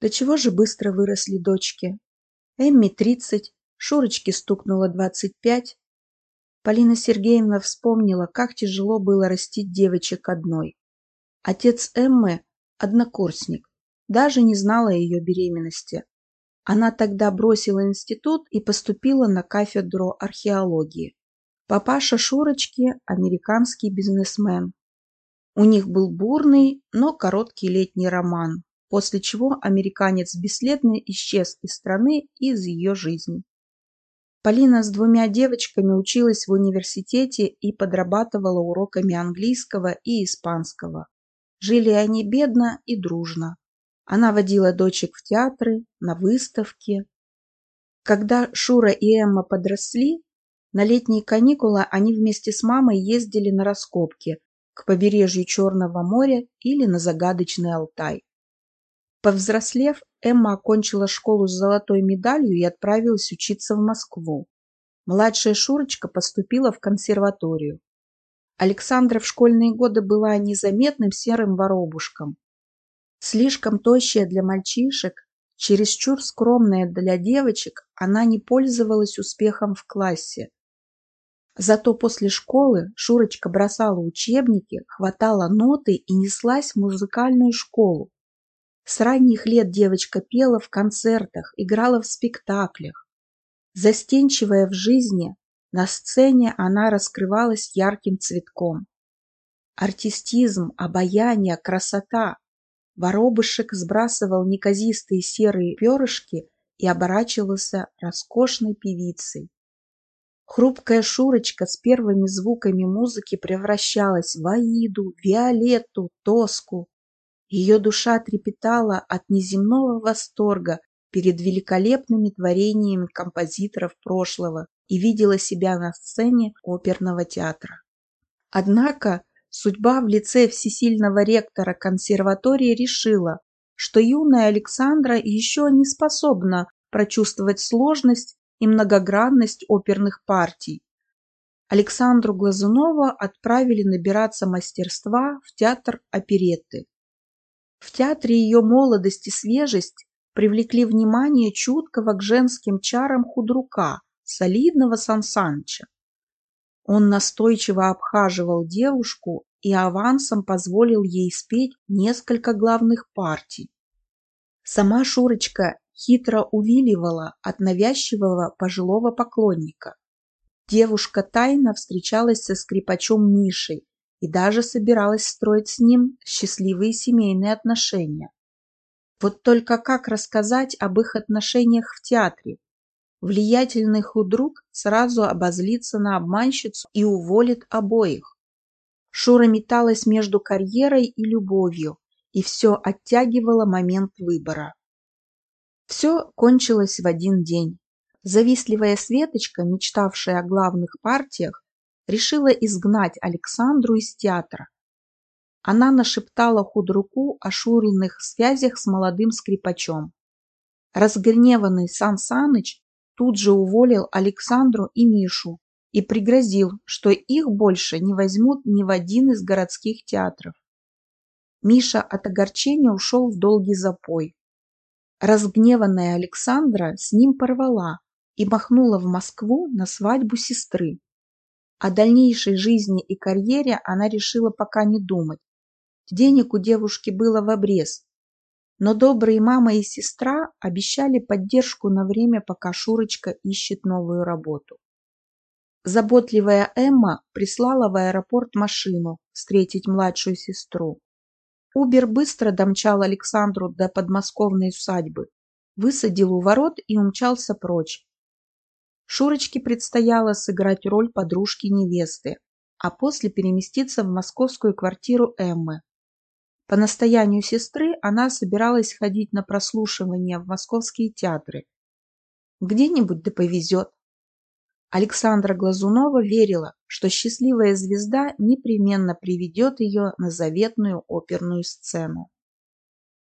До чего же быстро выросли дочки? Эмми тридцать, Шурочке стукнуло двадцать пять. Полина Сергеевна вспомнила, как тяжело было растить девочек одной. Отец Эммы – однокурсник, даже не знала ее беременности. Она тогда бросила институт и поступила на кафедру археологии. Папаша Шурочки – американский бизнесмен. У них был бурный, но короткий летний роман, после чего американец бесследно исчез из страны и из ее жизни. Полина с двумя девочками училась в университете и подрабатывала уроками английского и испанского. Жили они бедно и дружно. Она водила дочек в театры, на выставки. Когда Шура и Эмма подросли, на летние каникулы они вместе с мамой ездили на раскопки к побережью Черного моря или на загадочный Алтай. Повзрослев, Эмма окончила школу с золотой медалью и отправилась учиться в Москву. Младшая Шурочка поступила в консерваторию. Александра в школьные годы была незаметным серым воробушком. Слишком тощая для мальчишек, чересчур скромная для девочек, она не пользовалась успехом в классе. Зато после школы Шурочка бросала учебники, хватала ноты и неслась в музыкальную школу. С ранних лет девочка пела в концертах, играла в спектаклях. Застенчивая в жизни, на сцене она раскрывалась ярким цветком. Артистизм, обаяние, красота. Воробышек сбрасывал неказистые серые перышки и оборачивался роскошной певицей. Хрупкая Шурочка с первыми звуками музыки превращалась в Аиду, Виолетту, Тоску. Ее душа трепетала от неземного восторга перед великолепными творениями композиторов прошлого и видела себя на сцене оперного театра. Однако судьба в лице всесильного ректора консерватории решила, что юная Александра еще не способна прочувствовать сложность и многогранность оперных партий. Александру Глазунова отправили набираться мастерства в театр оперетты. В театре ее молодость и свежесть привлекли внимание чуткого к женским чарам худрука, солидного Сансанча. Он настойчиво обхаживал девушку и авансом позволил ей спеть несколько главных партий. Сама Шурочка хитро увиливала от навязчивого пожилого поклонника. Девушка тайно встречалась со скрипачом Мишей и даже собиралась строить с ним счастливые семейные отношения. Вот только как рассказать об их отношениях в театре? Влиятельный худрук сразу обозлится на обманщицу и уволит обоих. Шура металась между карьерой и любовью, и все оттягивало момент выбора. Все кончилось в один день. Завистливая Светочка, мечтавшая о главных партиях, решила изгнать Александру из театра. Она нашептала худруку о Шуриных связях с молодым скрипачом. Разгневанный Сан Саныч тут же уволил Александру и Мишу и пригрозил, что их больше не возьмут ни в один из городских театров. Миша от огорчения ушел в долгий запой. Разгневанная Александра с ним порвала и махнула в Москву на свадьбу сестры. О дальнейшей жизни и карьере она решила пока не думать. Денег у девушки было в обрез, но добрые мама и сестра обещали поддержку на время, пока Шурочка ищет новую работу. Заботливая Эмма прислала в аэропорт машину встретить младшую сестру. Убер быстро домчал Александру до подмосковной усадьбы, высадил у ворот и умчался прочь. Шурочке предстояло сыграть роль подружки-невесты, а после переместиться в московскую квартиру Эммы. По настоянию сестры она собиралась ходить на прослушивание в московские театры. Где-нибудь да повезет. Александра Глазунова верила, что счастливая звезда непременно приведет ее на заветную оперную сцену.